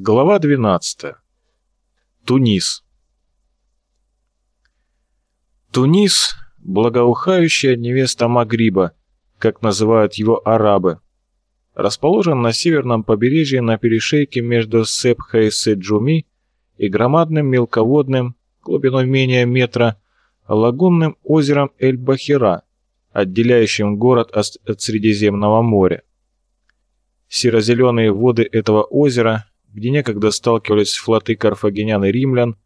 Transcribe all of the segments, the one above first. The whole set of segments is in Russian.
Глава 12. Тунис. Тунис – благоухающая невеста Магриба, как называют его арабы. Расположен на северном побережье на перешейке между Сепха и Седжуми и громадным мелководным, глубиной менее метра, лагунным озером Эль-Бахира, отделяющим город от Средиземного моря. Серо-зеленые воды этого озера – где некогда сталкивались флоты карфагенян и римлян,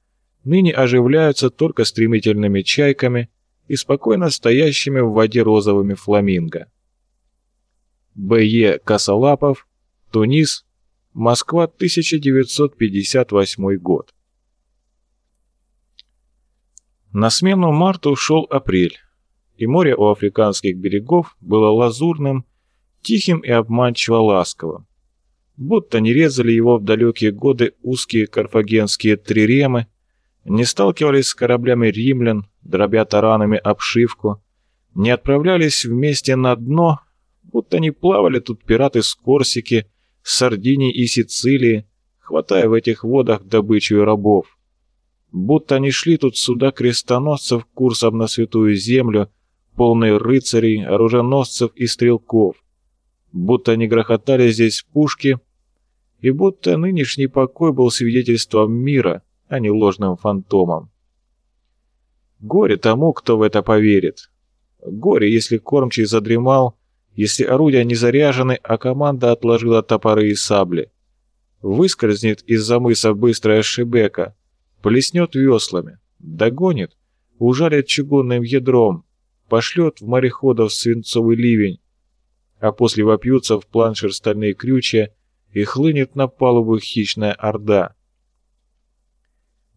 ныне оживляются только стремительными чайками и спокойно стоящими в воде розовыми фламинго. Б.Е. Косолапов, Тунис, Москва, 1958 год. На смену марту ушел апрель, и море у африканских берегов было лазурным, тихим и обманчиво ласковым будто не резали его в далекие годы узкие карфагенские триремы, не сталкивались с кораблями римлян, дробя таранами обшивку, не отправлялись вместе на дно, будто не плавали тут пираты с Корсики, Сардинии и Сицилии, хватая в этих водах добычу и рабов. Будто не шли тут суда крестоносцев курсом на святую землю, полные рыцарей, оруженосцев и стрелков будто не грохотали здесь пушки, и будто нынешний покой был свидетельством мира, а не ложным фантомом. Горе тому, кто в это поверит. Горе, если кормчий задремал, если орудия не заряжены, а команда отложила топоры и сабли. Выскользнет из-за мыса быстрая шибека, плеснет веслами, догонит, ужалит чугунным ядром, пошлет в мореходов свинцовый ливень, а после вопьются в планшер стальные крючья и хлынет на палубу хищная орда.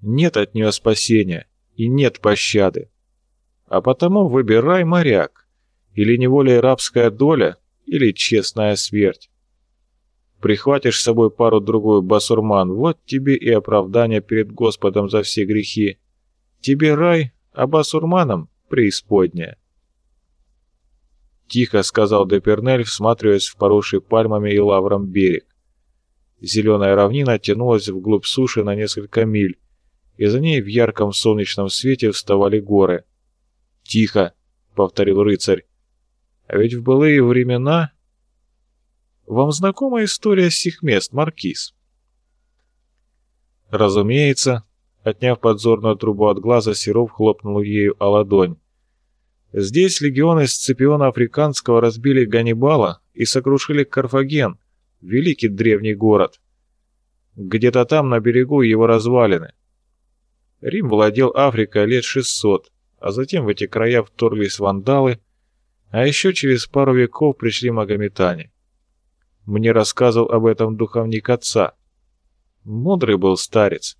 Нет от нее спасения и нет пощады. А потому выбирай, моряк, или неволей рабская доля, или честная смерть. Прихватишь с собой пару-другую басурман, вот тебе и оправдание перед Господом за все грехи. Тебе рай, а басурманам преисподняя. — тихо сказал Депернель, всматриваясь в поросший пальмами и лавром берег. Зеленая равнина тянулась вглубь суши на несколько миль, и за ней в ярком солнечном свете вставали горы. «Тихо!» — повторил рыцарь. «А ведь в былые времена...» «Вам знакома история сих мест, Маркиз?» «Разумеется», — отняв подзорную трубу от глаза, Серов хлопнул ею о ладонь. Здесь легионы Сципиона Африканского разбили Ганнибала и сокрушили Карфаген, великий древний город. Где-то там на берегу его развалины. Рим владел Африкой лет 600, а затем в эти края вторглись вандалы, а еще через пару веков пришли магометане. Мне рассказывал об этом духовник отца. Мудрый был старец.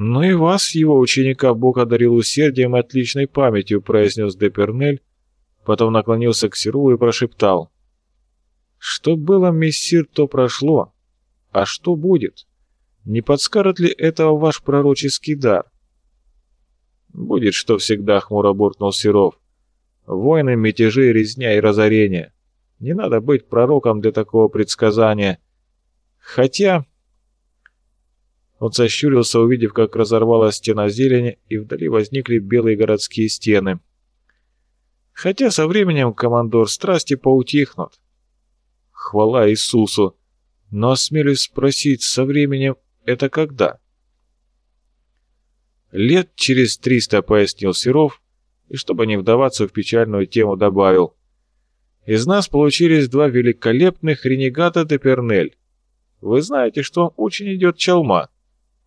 «Ну и вас, его ученика, Бог одарил усердием и отличной памятью», — произнес Депернель, потом наклонился к Серу и прошептал. «Что было, мессир, то прошло. А что будет? Не подскажет ли этого ваш пророческий дар?» «Будет, что всегда», — хмуро буркнул Серов. «Войны, мятежи, резня и разорение. Не надо быть пророком для такого предсказания. Хотя...» Он сощурился, увидев, как разорвалась стена зелени, и вдали возникли белые городские стены. Хотя со временем, командор, страсти поутихнут. Хвала Иисусу! Но осмелюсь спросить, со временем это когда? Лет через триста, пояснил Серов, и чтобы не вдаваться в печальную тему, добавил. Из нас получились два великолепных ренегата де Пернель. Вы знаете, что очень идет чалма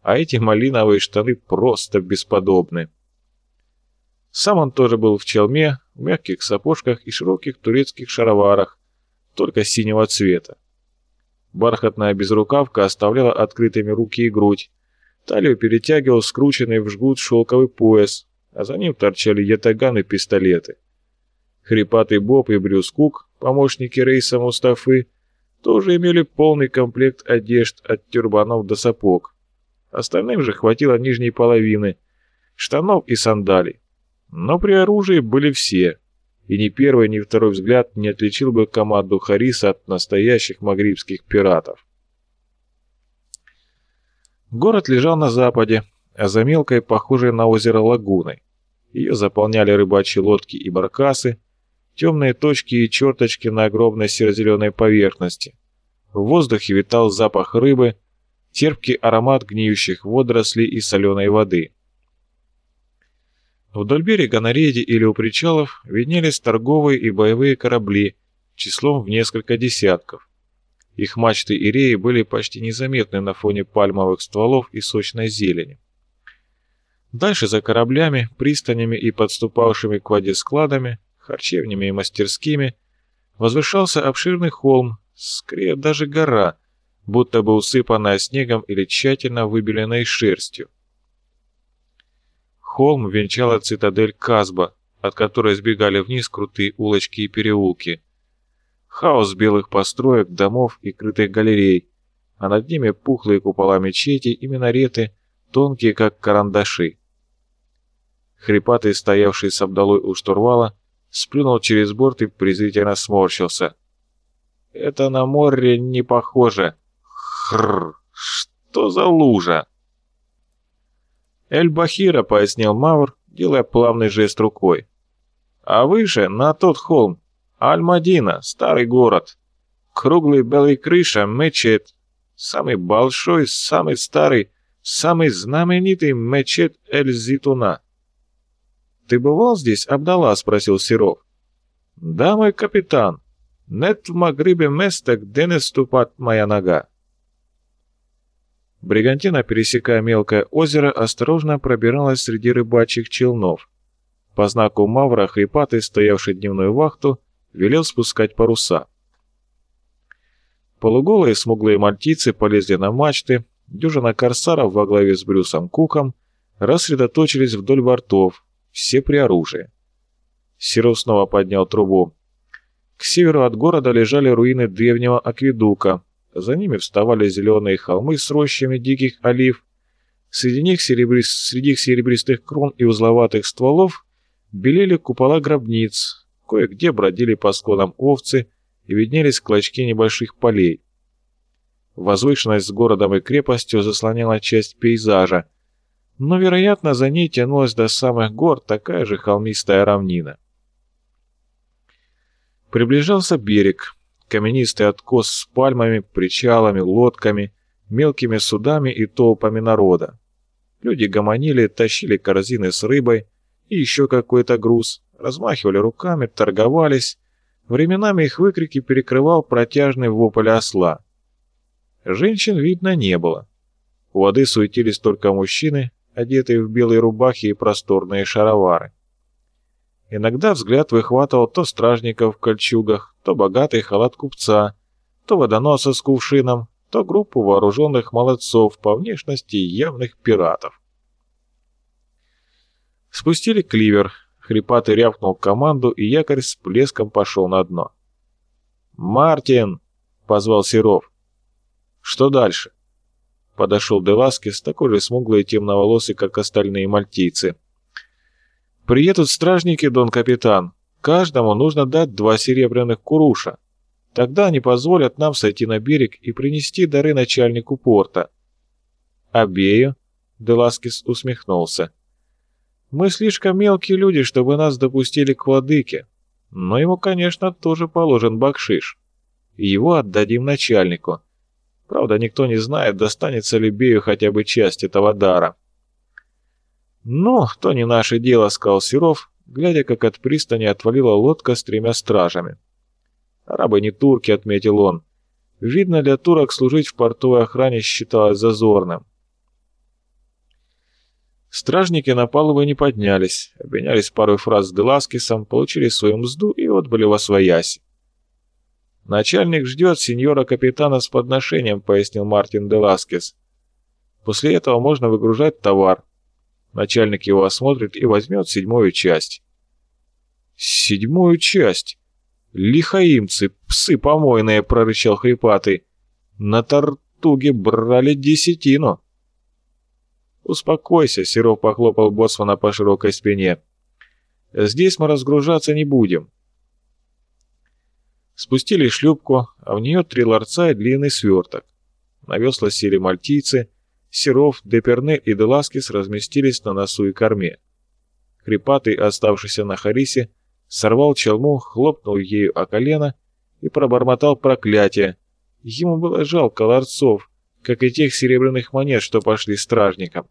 а эти малиновые штаны просто бесподобны. Сам он тоже был в челме, в мягких сапожках и широких турецких шароварах, только синего цвета. Бархатная безрукавка оставляла открытыми руки и грудь, талию перетягивал скрученный в жгут шелковый пояс, а за ним торчали ятаган и пистолеты. Хрипатый Боб и Брюс Кук, помощники рейса Мустафы, тоже имели полный комплект одежд от тюрбанов до сапог. Остальным же хватило нижней половины, штанов и сандалий. Но при оружии были все, и ни первый, ни второй взгляд не отличил бы команду Хариса от настоящих магрибских пиратов. Город лежал на западе, а за мелкой, похожей на озеро лагуной. Ее заполняли рыбачьи лодки и баркасы, темные точки и черточки на огромной серо-зеленой поверхности. В воздухе витал запах рыбы, терпкий аромат гниющих водорослей и соленой воды. Вдоль берега на рейде или у причалов виднелись торговые и боевые корабли числом в несколько десятков. Их мачты и реи были почти незаметны на фоне пальмовых стволов и сочной зелени. Дальше за кораблями, пристанями и подступавшими к воде складами, харчевнями и мастерскими, возвышался обширный холм, скорее даже гора, будто бы усыпанная снегом или тщательно выбеленной шерстью. Холм венчала цитадель Казба, от которой сбегали вниз крутые улочки и переулки. Хаос белых построек, домов и крытых галерей, а над ними пухлые купола мечети и минареты, тонкие как карандаши. Хрипатый, стоявший с Абдалой у штурвала, сплюнул через борт и презрительно сморщился. «Это на море не похоже. Хрррр, что за лужа?» «Эль-Бахира», — пояснил Мавр, делая плавный жест рукой. «А выше, на тот холм, Аль-Мадина, старый город. Круглый белый крыша, мечет. Самый большой, самый старый, самый знаменитый мечет Эль-Зитуна». «Ты бывал здесь, Абдалла?» — спросил Серов. «Да, мой капитан. Нет в Магрибе места, где не ступат моя нога». Бригантина, пересекая мелкое озеро, осторожно пробиралась среди рыбачьих челнов. По знаку Мавра хрипатый, стоявший дневную вахту, велел спускать паруса. Полуголые смуглые мальтийцы полезли на мачты, дюжина корсаров во главе с Брюсом Куком рассредоточились вдоль бортов, все при оружии. Серов снова поднял трубу. К северу от города лежали руины древнего акведука, за ними вставали зеленые холмы с рощами диких олив. Среди них серебри... среди серебристых крон и узловатых стволов белели купола гробниц, кое-где бродили по склонам овцы и виднелись клочки небольших полей. Возвышенность с городом и крепостью заслоняла часть пейзажа, но, вероятно, за ней тянулась до самых гор такая же холмистая равнина. Приближался берег, каменистый откос с пальмами, причалами, лодками, мелкими судами и толпами народа. Люди гомонили, тащили корзины с рыбой и еще какой-то груз, размахивали руками, торговались. Временами их выкрики перекрывал протяжный вопль осла. Женщин видно не было. У воды суетились только мужчины, одетые в белые рубахи и просторные шаровары. Иногда взгляд выхватывал то стражников в кольчугах, то богатый халат купца, то водоноса с кувшином, то группу вооруженных молодцов по внешности явных пиратов. Спустили кливер, хрипатый рявкнул команду, и якорь с плеском пошел на дно. «Мартин!» — позвал Серов. «Что дальше?» Подошел Деласкис, такой же смуглый и темноволосый, как остальные мальтийцы. Приедут стражники, дон капитан. Каждому нужно дать два серебряных куруша. Тогда они позволят нам сойти на берег и принести дары начальнику порта. Обею? Деласкис усмехнулся. Мы слишком мелкие люди, чтобы нас допустили к владыке. Но ему, конечно, тоже положен бакшиш. Его отдадим начальнику. Правда, никто не знает, достанется ли Бею хотя бы часть этого дара. «Ну, то не наше дело», — сказал Серов, глядя, как от пристани отвалила лодка с тремя стражами. «Арабы не турки», — отметил он. «Видно, для турок служить в портовой охране считалось зазорным». Стражники на палубы не поднялись, обменялись парой фраз с Деласкисом, получили свою мзду и отбыли во свояси. «Начальник ждет сеньора-капитана с подношением», — пояснил Мартин Деласкис. «После этого можно выгружать товар. Начальник его осмотрит и возьмет седьмую часть. Седьмую часть? Лихаимцы, псы помойные, прорычал хрипатый. На тортуге брали десятину. «Успокойся», — Серов похлопал боцмана по широкой спине. «Здесь мы разгружаться не будем». Спустили шлюпку, а в нее три ларца и длинный сверток. На весла сели мальтийцы — Серов, Депернель и Деласкис разместились на носу и корме. Крепатый, оставшийся на Харисе, сорвал челму, хлопнул ею о колено и пробормотал проклятие. Ему было жалко ларцов, как и тех серебряных монет, что пошли стражникам.